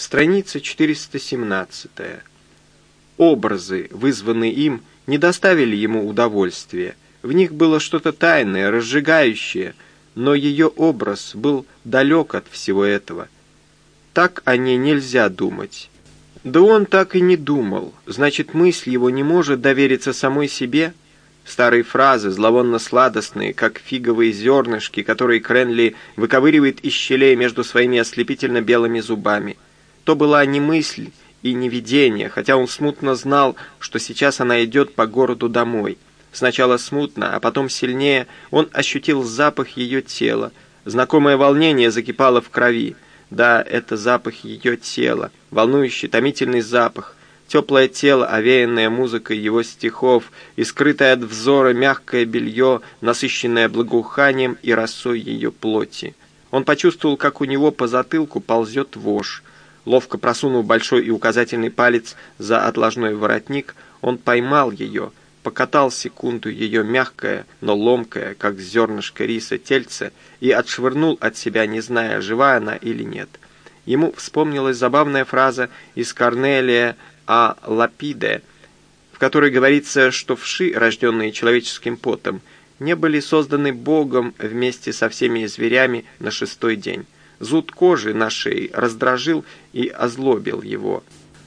Страница 417. Образы, вызванные им, не доставили ему удовольствия. В них было что-то тайное, разжигающее, но ее образ был далек от всего этого. Так о ней нельзя думать. Да он так и не думал. Значит, мысль его не может довериться самой себе? Старые фразы, зловонно-сладостные, как фиговые зернышки, которые Кренли выковыривает из щелей между своими ослепительно-белыми зубами. То была не мысль и не видение, хотя он смутно знал, что сейчас она идет по городу домой. Сначала смутно, а потом сильнее он ощутил запах ее тела. Знакомое волнение закипало в крови. Да, это запах ее тела, волнующий, томительный запах. Теплое тело, овеянное музыкой его стихов, и скрытое от взора мягкое белье, насыщенное благоуханием и росой ее плоти. Он почувствовал, как у него по затылку ползет вошь. Ловко просунув большой и указательный палец за отложной воротник, он поймал ее, покатал секунду ее мягкое, но ломкое, как зернышко риса, тельце и отшвырнул от себя, не зная, жива она или нет. Ему вспомнилась забавная фраза из Корнелия о Лапиде, в которой говорится, что вши, рожденные человеческим потом, не были созданы Богом вместе со всеми зверями на шестой день. Зуд кожи на шее раздражил и озлобил его.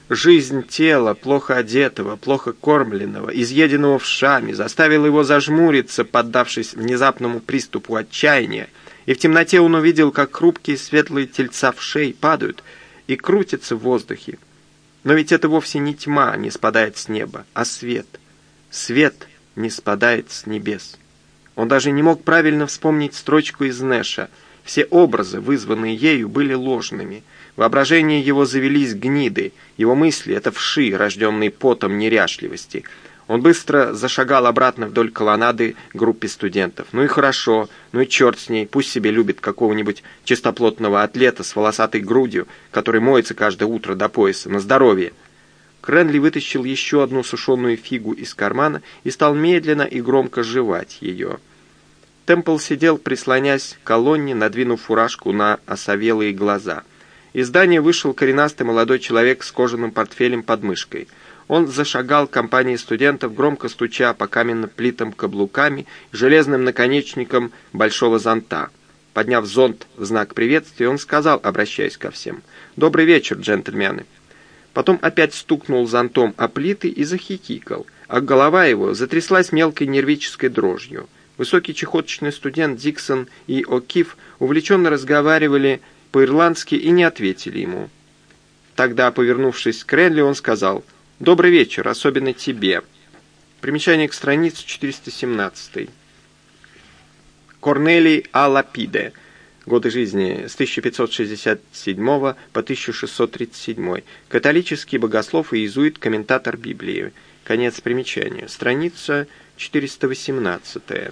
Жизнь тела, плохо одетого, плохо кормленного, изъеденного вшами, заставила его зажмуриться, поддавшись внезапному приступу отчаяния, и в темноте он увидел, как хрупкие светлые тельца вшей падают и крутятся в воздухе, но ведь это вовсе не тьма не спадает с неба, а свет. Свет не спадает с небес. Он даже не мог правильно вспомнить строчку из Нэша. Все образы, вызванные ею, были ложными. Воображение его завелись гниды, его мысли — это вши, рожденные потом неряшливости — он быстро зашагал обратно вдоль колоннады группе студентов. Ну и хорошо, ну и черт с ней, пусть себе любит какого-нибудь чистоплотного атлета с волосатой грудью, который моется каждое утро до пояса, на здоровье. Кренли вытащил еще одну сушеную фигу из кармана и стал медленно и громко жевать ее. Темпл сидел, прислонясь к колонне, надвинув фуражку на осовелые глаза. Из здания вышел коренастый молодой человек с кожаным портфелем под мышкой — он зашагал к компании студентов, громко стуча по каменным плитам каблуками и железным наконечником большого зонта. Подняв зонт в знак приветствия, он сказал, обращаясь ко всем, «Добрый вечер, джентльмены». Потом опять стукнул зонтом о плиты и захихикал, а голова его затряслась мелкой нервической дрожью. Высокий чехоточный студент Диксон и О'Кив увлеченно разговаривали по-ирландски и не ответили ему. Тогда, повернувшись к Ренли, он сказал, Добрый вечер, особенно тебе. Примечание к странице 417. Корнелий А. Лапиде. Годы жизни с 1567 по 1637. Католический богослов и иезуит, комментатор Библии. Конец примечания. Страница 418.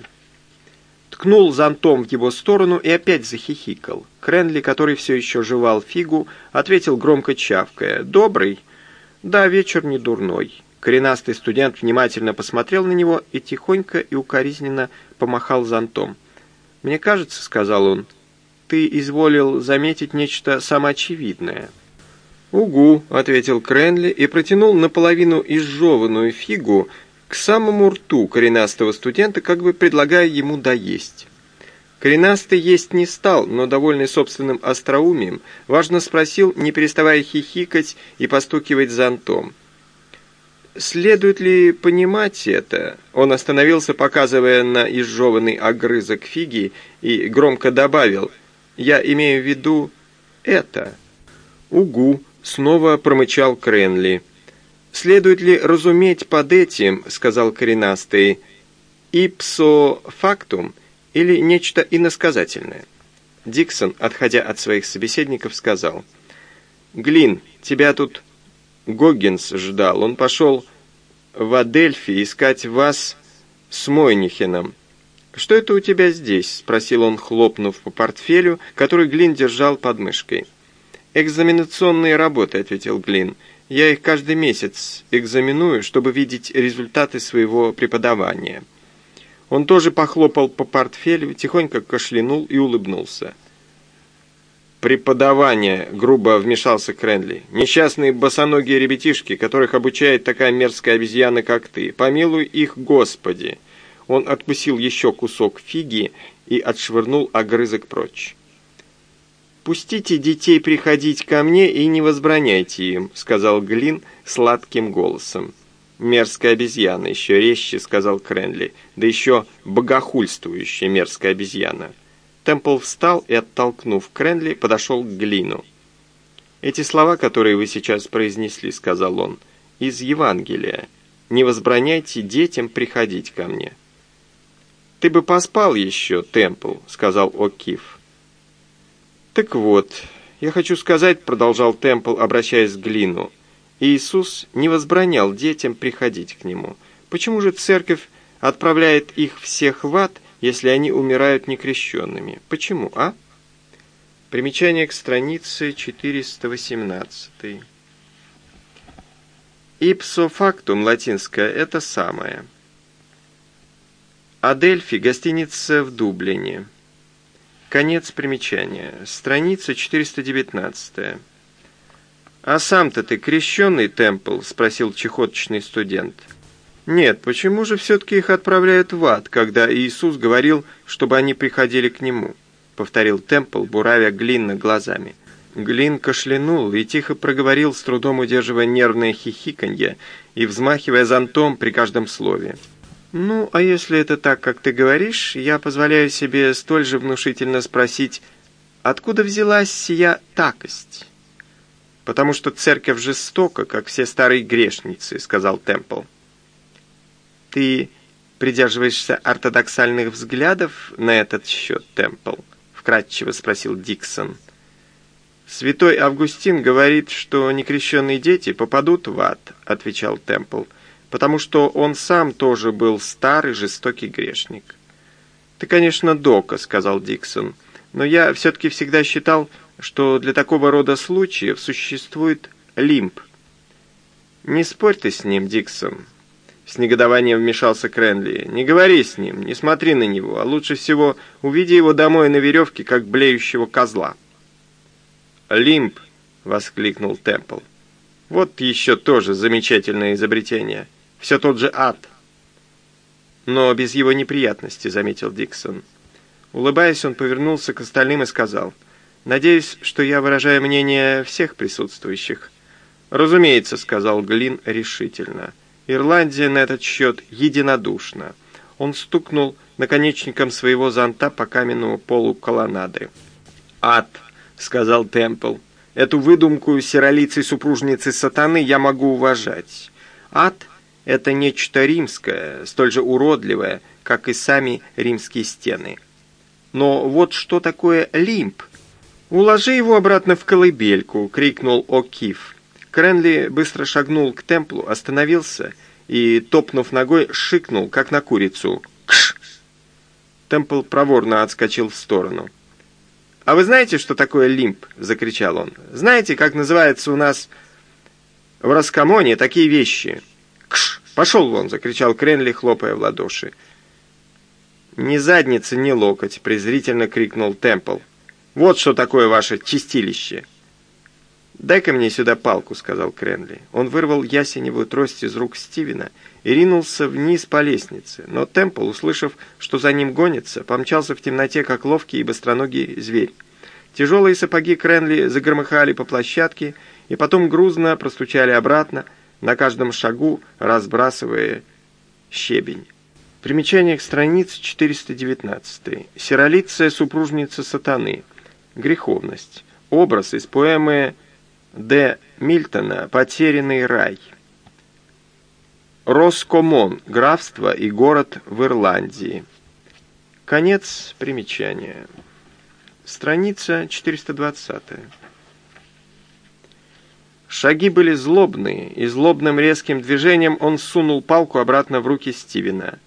Ткнул зонтом в его сторону и опять захихикал. Кренли, который все еще жевал фигу, ответил громко чавкая. «Добрый». Да, вечер не дурной. Коренастый студент внимательно посмотрел на него и тихонько и укоризненно помахал зонтом. «Мне кажется, — сказал он, — ты изволил заметить нечто самоочевидное». «Угу», — ответил Кренли и протянул наполовину изжеванную фигу к самому рту коренастого студента, как бы предлагая ему доесть. Коренастый есть не стал, но, довольный собственным остроумием, важно спросил, не переставая хихикать и постукивать зонтом. Следует ли понимать это? Он остановился, показывая на изжеванный огрызок фиги, и громко добавил, «Я имею в виду это». «Угу», — снова промычал Кренли. «Следует ли разуметь под этим, — сказал коренастый, — ипсо фактум, или нечто иносказательное. Диксон, отходя от своих собеседников, сказал, «Глин, тебя тут Гоггинс ждал. Он пошел в Адельфи искать вас с Мойнихеном. «Что это у тебя здесь?» — спросил он, хлопнув по портфелю, который Глин держал под мышкой. «Экзаменационные работы», — ответил Глин. «Я их каждый месяц экзаменую, чтобы видеть результаты своего преподавания». Он тоже похлопал по портфелю, тихонько кашлянул и улыбнулся. преподавания», — грубо вмешался Кренли. «Несчастные босоногие ребятишки, которых обучает такая мерзкая обезьяна, как ты. Помилуй их, Господи!» Он откусил еще кусок фиги и отшвырнул огрызок прочь. «Пустите детей приходить ко мне и не возбраняйте им», — сказал Глин сладким голосом. «Мерзкая обезьяна, еще резче», — сказал Кренли, «да еще богохульствующая мерзкая обезьяна». Темпл встал и, оттолкнув Кренли, подошел к Глину. «Эти слова, которые вы сейчас произнесли», — сказал он, — «из Евангелия. Не возбраняйте детям приходить ко мне». «Ты бы поспал еще, Темпл», — сказал О'Кив. «Так вот, я хочу сказать», — продолжал Темпл, обращаясь к Глину, «Иисус не возбранял детям приходить к Нему. Почему же церковь отправляет их всех в ад, если они умирают некрещенными? Почему, а?» Примечание к странице 418. Ipso factum латинское – это самое. Адельфи – гостиница в Дублине. Конец примечания. Страница 419. «А сам-то ты крещенный, Темпл?» – спросил чехоточный студент. «Нет, почему же все-таки их отправляют в ад, когда Иисус говорил, чтобы они приходили к Нему?» – повторил Темпл, буравя Глинна глазами. Глин кашлянул и тихо проговорил, с трудом удерживая нервное хихиканье и взмахивая зонтом при каждом слове. «Ну, а если это так, как ты говоришь, я позволяю себе столь же внушительно спросить, откуда взялась сия такость?» «Потому что церковь жестока, как все старые грешницы», — сказал Темпл. «Ты придерживаешься ортодоксальных взглядов на этот счет, Темпл?» — вкратчиво спросил Диксон. «Святой Августин говорит, что некрещенные дети попадут в ад», — отвечал Темпл. Потому что он сам тоже был старый жестокий грешник. «Ты, конечно, дока», — сказал Диксон, «но я все-таки всегда считал, что для такого рода случаев существует лимб». «Не спорь ты с ним, Диксон», — с негодованием вмешался Кренли. «Не говори с ним, не смотри на него, а лучше всего увиди его домой на веревке, как блеющего козла». «Лимб», — воскликнул Темпл. «Вот еще тоже замечательное изобретение». Все тот же ад. Но без его неприятностей, заметил Диксон. Улыбаясь, он повернулся к остальным и сказал, «Надеюсь, что я выражаю мнение всех присутствующих». «Разумеется», — сказал Глин решительно. «Ирландия на этот счет единодушна». Он стукнул наконечником своего зонта по каменному полу колоннады. «Ад», — сказал Темпл. «Эту выдумку сиролицей супружницы сатаны я могу уважать. Ад это нечто римское, столь же уродливое, как и сами римские стены. Но вот что такое лимб? «Уложи его обратно в колыбельку!» — крикнул О'Кив. Кренли быстро шагнул к темплу, остановился и, топнув ногой, шикнул, как на курицу. «Кш!» Темпл проворно отскочил в сторону. «А вы знаете, что такое лимб?» — закричал он. «Знаете, как называется у нас в Раскамоне такие вещи?» «Кш! Пошел вон!» — закричал Кренли, хлопая в ладоши. «Ни задница, ни локоть!» — презрительно крикнул Темпл. «Вот что такое ваше чистилище!» «Дай-ка мне сюда палку», — сказал Кренли. Он вырвал ясеневую трость из рук Стивена и ринулся вниз по лестнице. Но Темпл, услышав, что за ним гонится, помчался в темноте, как ловкий и быстроногий зверь. Тяжелые сапоги Кренли загромыхали по площадке и потом грузно простучали обратно, на каждом шагу разбрасывая щебень. Примечание к странице 419. Сиролиция супружница сатаны. Греховность. Образ из поэмы Д. Мильтона «Потерянный рай». Роскомон. Графство и город в Ирландии. Конец примечания. Страница 420. Шаги были злобные, и злобным резким движением он сунул палку обратно в руки Стивена.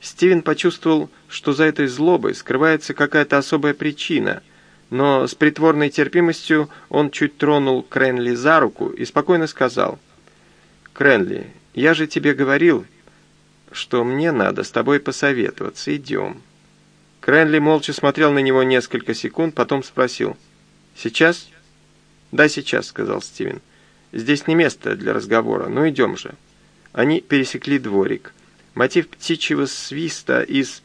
Стивен почувствовал, что за этой злобой скрывается какая-то особая причина, но с притворной терпимостью он чуть тронул Кренли за руку и спокойно сказал, «Кренли, я же тебе говорил, что мне надо с тобой посоветоваться, идем». Кренли молча смотрел на него несколько секунд, потом спросил, Сейчас?» «Да, сейчас», — сказал Стивен. «Здесь не место для разговора, ну идем же». Они пересекли дворик. Мотив птичьего свиста из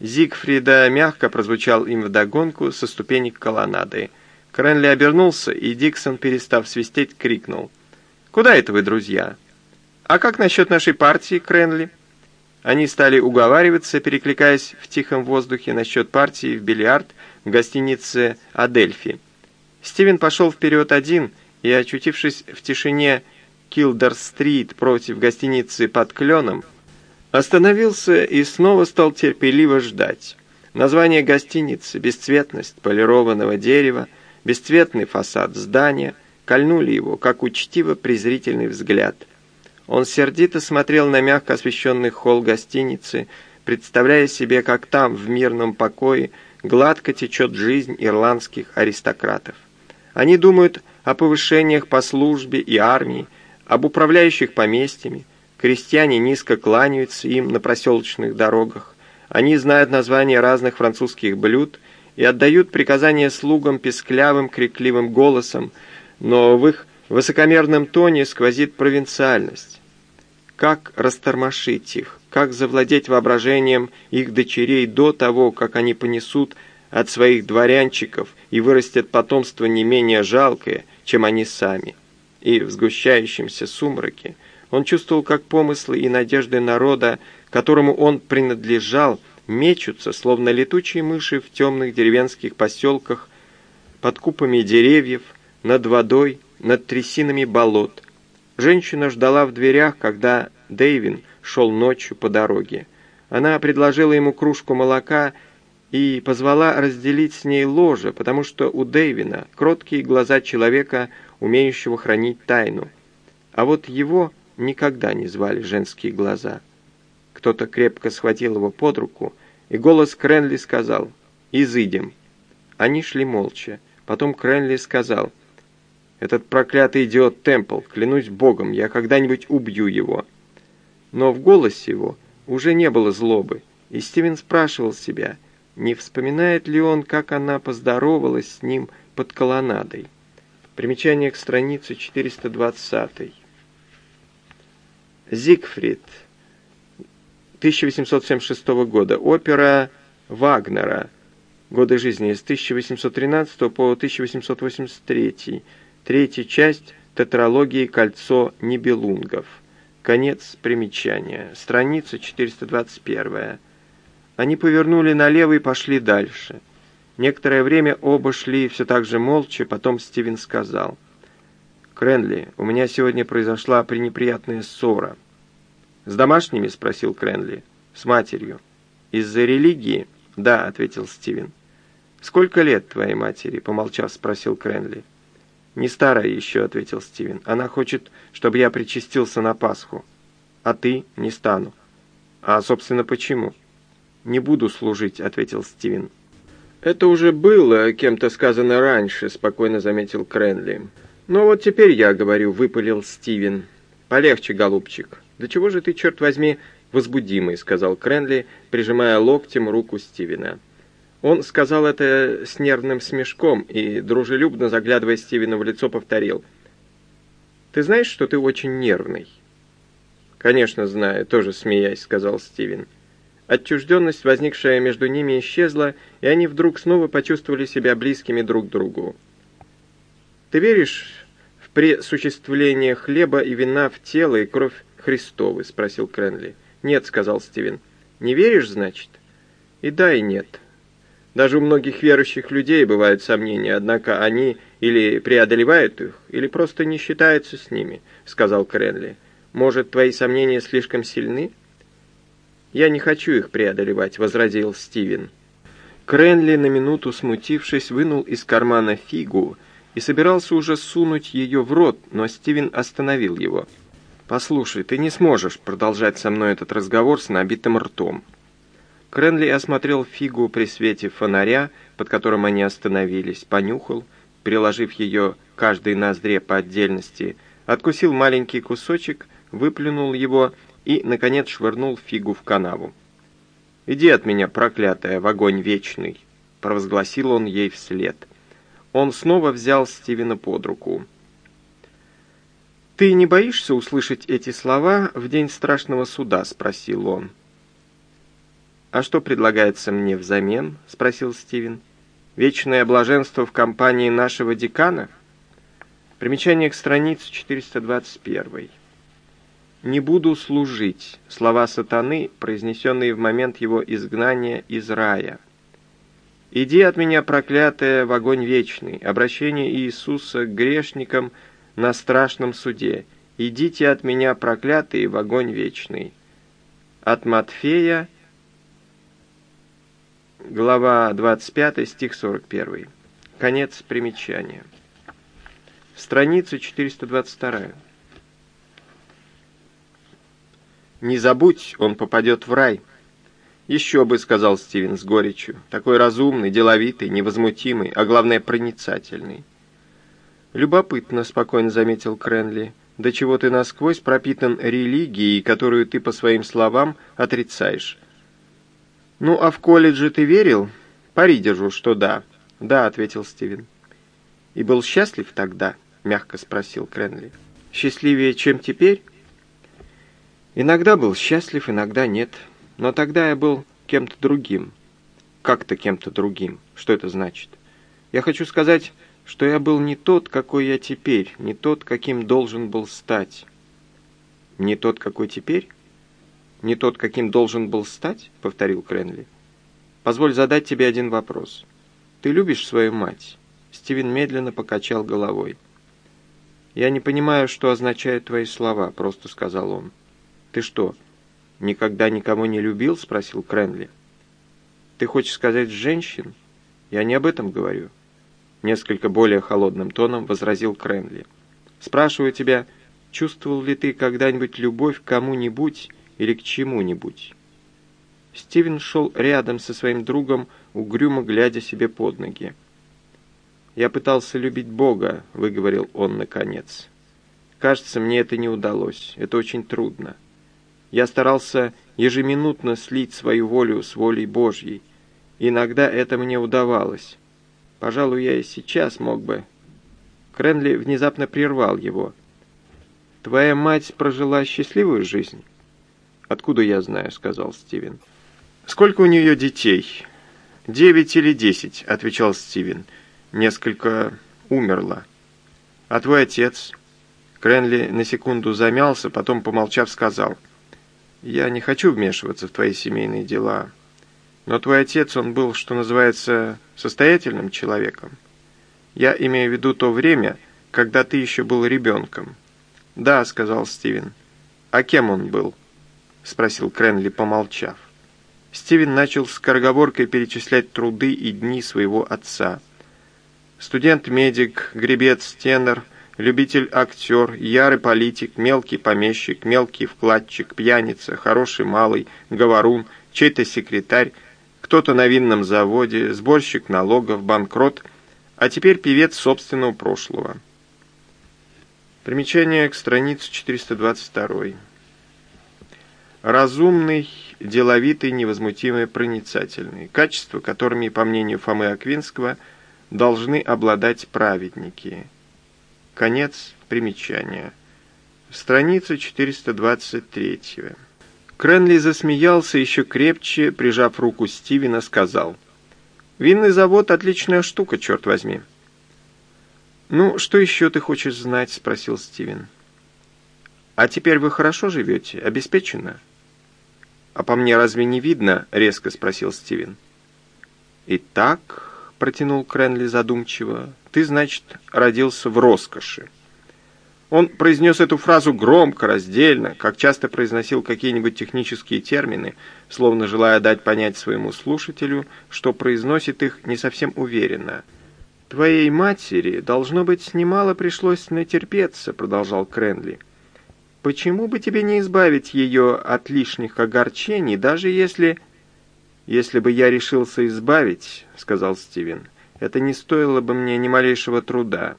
Зигфрида мягко прозвучал им вдогонку со ступенек колоннады. Кренли обернулся, и Диксон, перестав свистеть, крикнул. «Куда это вы, друзья?» «А как насчет нашей партии, Кренли?» Они стали уговариваться, перекликаясь в тихом воздухе насчет партии в бильярд в гостинице «Адельфи». Стивен пошел вперед один и, очутившись в тишине Килдер-стрит против гостиницы под кленом, остановился и снова стал терпеливо ждать. Название гостиницы, бесцветность полированного дерева, бесцветный фасад здания кольнули его, как учтиво-презрительный взгляд – он сердито смотрел на мягко освещенный холл гостиницы, представляя себе, как там, в мирном покое, гладко течет жизнь ирландских аристократов. Они думают о повышениях по службе и армии, об управляющих поместьями. Крестьяне низко кланяются им на проселочных дорогах. Они знают названия разных французских блюд и отдают приказания слугам песклявым, крикливым голосом, но в их высокомерном тоне сквозит провинциальность. Как растормошить их? Как завладеть воображением их дочерей до того, как они понесут от своих дворянчиков и вырастет потомство не менее жалкое, чем они сами? И в сгущающемся сумраке он чувствовал, как помыслы и надежды народа, которому он принадлежал, мечутся, словно летучие мыши в темных деревенских поселках, под купами деревьев, над водой, над трясинами болот, Женщина ждала в дверях, когда Дэйвин шел ночью по дороге. Она предложила ему кружку молока и позвала разделить с ней ложе, потому что у Дэйвина кроткие глаза человека, умеющего хранить тайну. А вот его никогда не звали женские глаза. Кто-то крепко схватил его под руку, и голос Кренли сказал «Изыдем». Они шли молча. Потом Кренли сказал — этот проклятый идиот Темпл, клянусь богом, я когда-нибудь убью его. Но в голосе его уже не было злобы, и Стивен спрашивал себя, не вспоминает ли он, как она поздоровалась с ним под колоннадой. Примечание к странице 420. Зигфрид, 1876 года, опера Вагнера, годы жизни с 1813 по 1883 Третья часть тетралогии «Кольцо Нибелунгов». Конец примечания. Страница 421. Они повернули налево и пошли дальше. Некоторое время оба шли все так же молча, потом Стивен сказал. «Кренли, у меня сегодня произошла пренеприятная ссора». «С домашними?» — спросил Кренли. «С матерью». «Из-за религии?» «Да», — ответил Стивен. «Сколько лет твоей матери?» — помолчав, спросил Кренли. «Не старая еще», — ответил Стивен. «Она хочет, чтобы я причастился на Пасху. А ты не стану». «А, собственно, почему?» «Не буду служить», — ответил Стивен. «Это уже было кем-то сказано раньше», — спокойно заметил Кренли. «Но вот теперь я говорю», — выпалил Стивен. «Полегче, голубчик. Да чего же ты, черт возьми, возбудимый», — сказал Кренли, прижимая локтем руку Стивена. Он сказал это с нервным смешком и, дружелюбно заглядывая Стивену в лицо, повторил. «Ты знаешь, что ты очень нервный?» «Конечно знаю», — тоже смеясь, сказал Стивен. Отчужденность, возникшая между ними, исчезла, и они вдруг снова почувствовали себя близкими друг к другу. «Ты веришь в пресуществление хлеба и вина в тело и кровь Христовы?» — спросил Кренли. «Нет», — сказал Стивен. «Не веришь, значит?» «И да, и нет». Даже у многих верующих людей бывают сомнения, однако они или преодолевают их, или просто не считаются с ними, сказал Кренли. Может, твои сомнения слишком сильны? Я не хочу их преодолевать, возразил Стивен. Кренли, на минуту смутившись, вынул из кармана фигу и собирался уже сунуть ее в рот, но Стивен остановил его. «Послушай, ты не сможешь продолжать со мной этот разговор с набитым ртом. Кренли осмотрел фигу при свете фонаря, под которым они остановились, понюхал, приложив ее каждой ноздре по отдельности, откусил маленький кусочек, выплюнул его и, наконец, швырнул фигу в канаву. «Иди от меня, проклятая, в огонь вечный!» — провозгласил он ей вслед. Он снова взял Стивена под руку. «Ты не боишься услышать эти слова в день страшного суда?» — спросил он. «А что предлагается мне взамен?» — спросил Стивен. «Вечное блаженство в компании нашего декана?» Примечание к странице 421. «Не буду служить» — слова сатаны, произнесенные в момент его изгнания из рая. «Иди от меня, проклятая, в огонь вечный» — обращение Иисуса к грешникам на страшном суде. «Идите от меня, проклятые, в огонь вечный». От Матфея, глава 25, стих 41. Конец примечания. Страница 422. «Не забудь, он попадет в рай». «Еще бы», — сказал Стивен с горечью, — «такой разумный, деловитый, невозмутимый, а главное, проницательный». «Любопытно», — спокойно заметил Кренли, — «до чего ты насквозь пропитан религией, которую ты, по своим словам, отрицаешь». «Ну, а в колледже ты верил?» «Пари держу, что да». «Да», — ответил Стивен. «И был счастлив тогда?» мягко спросил Кренли. «Счастливее, чем теперь?» «Иногда был счастлив, иногда нет. Но тогда я был кем-то другим». «Как-то кем-то другим. Что это значит?» «Я хочу сказать, что я был не тот, какой я теперь, не тот, каким должен был стать». «Не тот, какой теперь?» «Не тот, каким должен был стать?» — повторил Кренли. «Позволь задать тебе один вопрос. Ты любишь свою мать?» Стивен медленно покачал головой. «Я не понимаю, что означают твои слова», — просто сказал он. «Ты что, никогда никого не любил?» — спросил Кренли. «Ты хочешь сказать женщин?» «Я не об этом говорю», — несколько более холодным тоном возразил Кренли. «Спрашиваю тебя, чувствовал ли ты когда-нибудь любовь к кому-нибудь или к чему-нибудь?» Стивен шел рядом со своим другом, угрюмо глядя себе под ноги. «Я пытался любить Бога», — выговорил он наконец. «Кажется, мне это не удалось. Это очень трудно. Я старался ежеминутно слить свою волю с волей Божьей. Иногда это мне удавалось. Пожалуй, я и сейчас мог бы...» Кренли внезапно прервал его. «Твоя мать прожила счастливую жизнь?» «Откуда я знаю?» — сказал Стивен. «Сколько у нее детей?» «Девять или десять», — отвечал Стивен несколько умерла. А твой отец?» Кренли на секунду замялся, потом, помолчав, сказал, «Я не хочу вмешиваться в твои семейные дела, но твой отец, он был, что называется, состоятельным человеком. Я имею в виду то время, когда ты еще был ребенком». «Да», — сказал Стивен. «А кем он был?» — спросил Кренли, помолчав. Стивен начал с скороговоркой перечислять труды и дни своего отца — Студент-медик, гребец, тенор, любитель-актер, ярый политик, мелкий помещик, мелкий вкладчик, пьяница, хороший малый, говорун, чей-то секретарь, кто-то на винном заводе, сборщик налогов, банкрот, а теперь певец собственного прошлого. Примечание к странице 422. Разумный, деловитый, невозмутимый, проницательный. Качества, которыми, по мнению Фомы Аквинского, – должны обладать праведники. Конец примечания. Страница 423. Кренли засмеялся еще крепче, прижав руку Стивена, сказал. «Винный завод — отличная штука, черт возьми». «Ну, что еще ты хочешь знать?» — спросил Стивен. «А теперь вы хорошо живете? Обеспечено?» «А по мне разве не видно?» — резко спросил Стивен. «Итак...» — протянул Кренли задумчиво, — «ты, значит, родился в роскоши». Он произнес эту фразу громко, раздельно, как часто произносил какие-нибудь технические термины, словно желая дать понять своему слушателю, что произносит их не совсем уверенно. «Твоей матери, должно быть, немало пришлось натерпеться», — продолжал Кренли. «Почему бы тебе не избавить ее от лишних огорчений, даже если...» «Если бы я решился избавить», — сказал Стивен, — «это не стоило бы мне ни малейшего труда».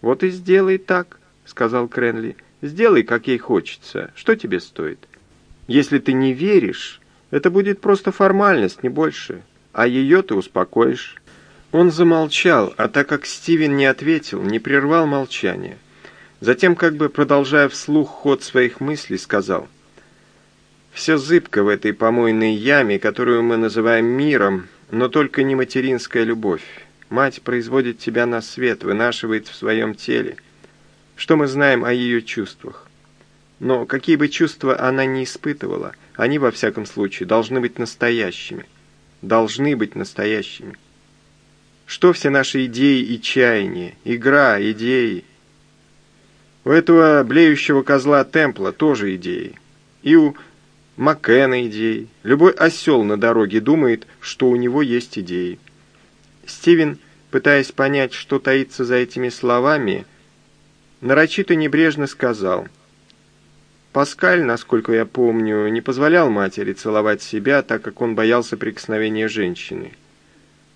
«Вот и сделай так», — сказал Кренли. «Сделай, как ей хочется. Что тебе стоит? Если ты не веришь, это будет просто формальность, не больше. А ее ты успокоишь». Он замолчал, а так как Стивен не ответил, не прервал молчание. Затем, как бы продолжая вслух ход своих мыслей, сказал, «Все зыбко в этой помойной яме, которую мы называем миром, но только не материнская любовь. Мать производит тебя на свет, вынашивает в своем теле. Что мы знаем о ее чувствах? Но какие бы чувства она ни испытывала, они, во всяком случае, должны быть настоящими. Должны быть настоящими. Что все наши идеи и чаяния, игра, идеи? У этого блеющего козла Темпла тоже идеи. И у Маккена идеи. Любой осел на дороге думает, что у него есть идеи. Стивен, пытаясь понять, что таится за этими словами, нарочито небрежно сказал. Паскаль, насколько я помню, не позволял матери целовать себя, так как он боялся прикосновения женщины.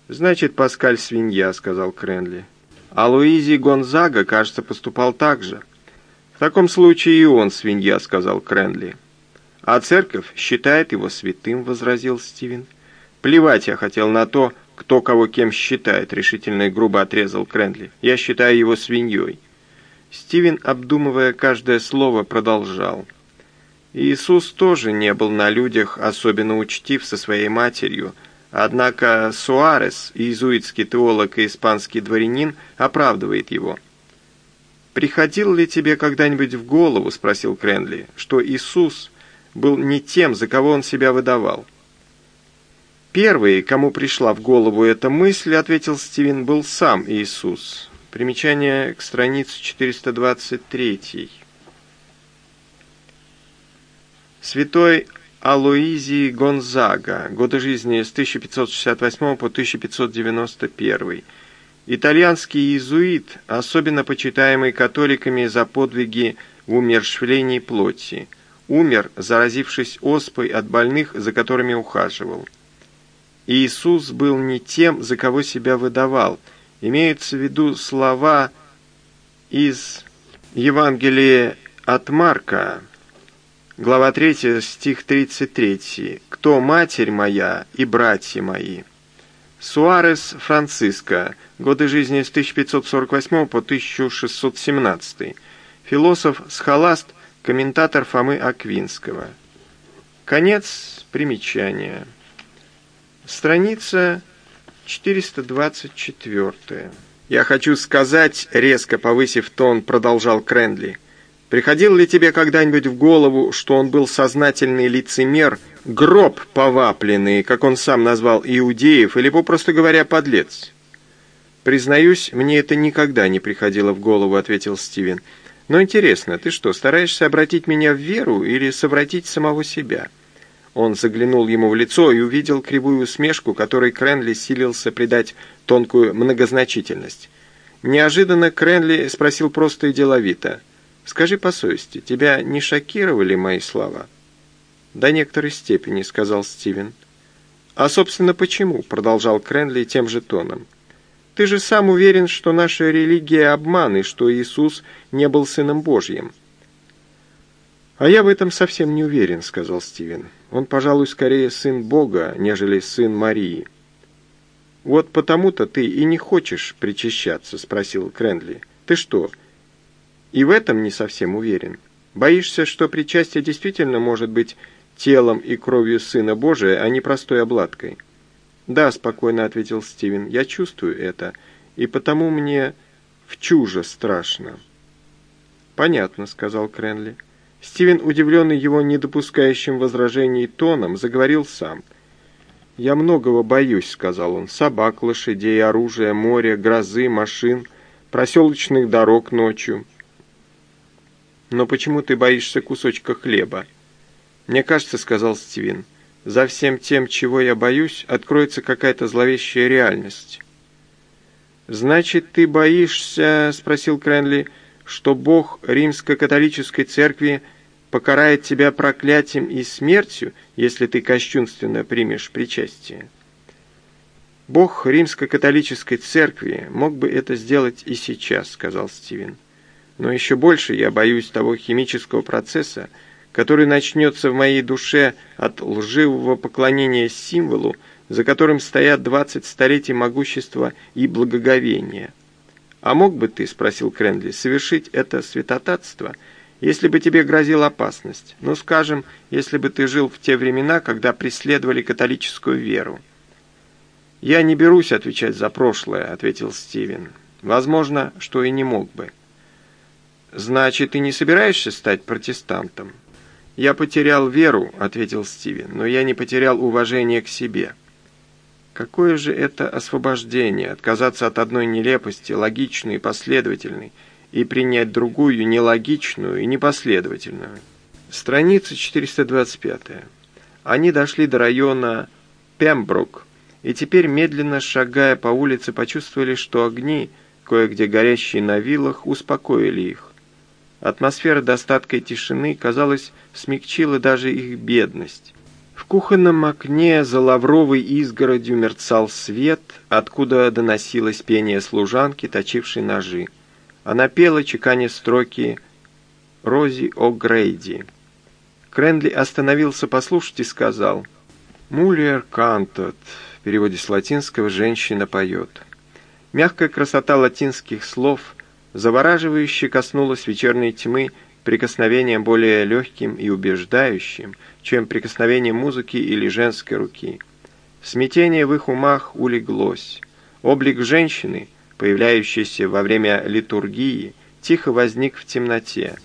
«Значит, Паскаль свинья», — сказал Кренли. «А Луизи Гонзага, кажется, поступал так же». «В таком случае и он свинья», — сказал Кренли. «А церковь считает его святым», — возразил Стивен. «Плевать я хотел на то, кто кого кем считает», — решительно и грубо отрезал Кренли. «Я считаю его свиньей». Стивен, обдумывая каждое слово, продолжал. Иисус тоже не был на людях особенно учтив со своей матерью, однако Суарес, иезуитский теолог и испанский дворянин, оправдывает его. «Приходил ли тебе когда-нибудь в голову, — спросил Кренли, — что Иисус был не тем, за кого он себя выдавал?» Первый, кому пришла в голову эта мысль, ответил Стивен, был сам Иисус. Примечание к странице 423. Святой Алоизий Гонзага, годы жизни с 1568 по 1591. Итальянский иезуит, особенно почитаемый католиками за подвиги в умершвлении плоти. Умер, заразившись оспой от больных, за которыми ухаживал. Иисус был не тем, за кого себя выдавал. Имеются в виду слова из Евангелия от Марка, глава 3, стих 33. «Кто матерь моя и братья мои?» Суарес Франциско, годы жизни с 1548 по 1617. Философ-схоласт, комментатор Фомы Аквинского. Конец примечания. Страница 424. «Я хочу сказать, резко повысив тон, продолжал Крендли, приходил ли тебе когда-нибудь в голову, что он был сознательный лицемер, гроб повапленный, как он сам назвал иудеев, или, попросту говоря, подлец?» «Признаюсь, мне это никогда не приходило в голову», — ответил Стивен. «Но интересно, ты что, стараешься обратить меня в веру или совратить самого себя?» Он заглянул ему в лицо и увидел кривую усмешку, которой Кренли силился придать тонкую многозначительность. Неожиданно Кренли спросил просто и деловито. «Скажи по совести, тебя не шокировали мои слова?» «До некоторой степени», — сказал Стивен. «А, собственно, почему?» — продолжал Кренли тем же тоном. «Ты же сам уверен, что наша религия — обман, и что Иисус не был Сыном Божьим». «А я в этом совсем не уверен», — сказал Стивен. «Он, пожалуй, скорее сын Бога, нежели сын Марии». «Вот потому-то ты и не хочешь причащаться?» — спросил Крендли. «Ты что, и в этом не совсем уверен? Боишься, что причастие действительно может быть телом и кровью Сына Божия, а не простой обладкой?» «Да», — спокойно ответил Стивен, — «я чувствую это, и потому мне в чуже страшно». «Понятно», — сказал Кренли. Стивен, удивленный его недопускающим возражений тоном, заговорил сам. «Я многого боюсь», — сказал он, — «собак, лошадей, оружия, моря, грозы, машин, проселочных дорог ночью». «Но почему ты боишься кусочка хлеба?» «Мне кажется», — сказал Стивен, — «за всем тем, чего я боюсь, откроется какая-то зловещая реальность». «Значит, ты боишься?» — спросил Кренли — что Бог римско-католической церкви покарает тебя проклятием и смертью, если ты кощунственно примешь причастие. Бог римско-католической церкви мог бы это сделать и сейчас, сказал Стивен. Но еще больше я боюсь того химического процесса, который начнется в моей душе от лживого поклонения символу за которым стоят двадцать столетий могущества и благоговения. «А мог бы ты, — спросил Кренли, — совершить это святотатство, если бы тебе грозила опасность? Ну, скажем, если бы ты жил в те времена, когда преследовали католическую веру». «Я не берусь отвечать за прошлое», — ответил Стивен. «Возможно, что и не мог бы». «Значит, ты не собираешься стать протестантом?» «Я потерял веру», — ответил Стивен, — «но я не потерял уважение к себе». Какое же это освобождение, отказаться от одной нелепости, логичной и последовательной, и принять другую, нелогичную и непоследовательную. Страница 425. Они дошли до района Пембрук, и теперь, медленно шагая по улице, почувствовали, что огни, кое-где горящие на виллах, успокоили их. Атмосфера достатка и тишины, казалось, смягчила даже их бедность. В кухонном окне за лавровой изгородью мерцал свет, откуда доносилось пение служанки, точившей ножи. Она пела, чеканя строки «Рози О'Грейди». Кренли остановился послушать и сказал «Мулер кантот», в переводе с латинского «женщина поет». Мягкая красота латинских слов завораживающе коснулась вечерней тьмы прикосновением более легким и убеждающим, чем прикосновение музыки или женской руки. Смятение в их умах улеглось. Облик женщины, появляющийся во время литургии, тихо возник в темноте.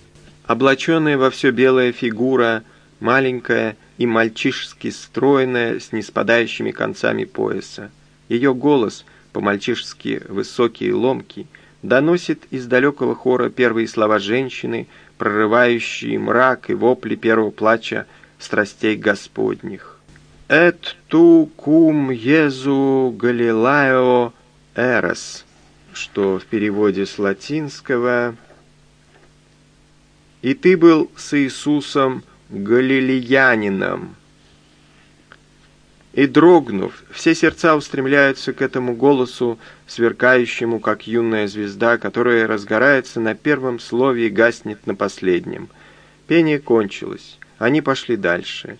Облаченная во все белая фигура, маленькая и мальчишески стройная, с неспадающими концами пояса. Ее голос, по-мальчишески высокий и ломкий, доносит из далекого хора первые слова женщины, прорывающие мрак и вопли первого плача страстей Господних. «Эт ту кум Езу Галилао эрос», что в переводе с латинского «И ты был с Иисусом Галилеянином». И дрогнув, все сердца устремляются к этому голосу, сверкающему, как юная звезда, которая разгорается на первом слове и гаснет на последнем. Пение кончилось. Они пошли дальше.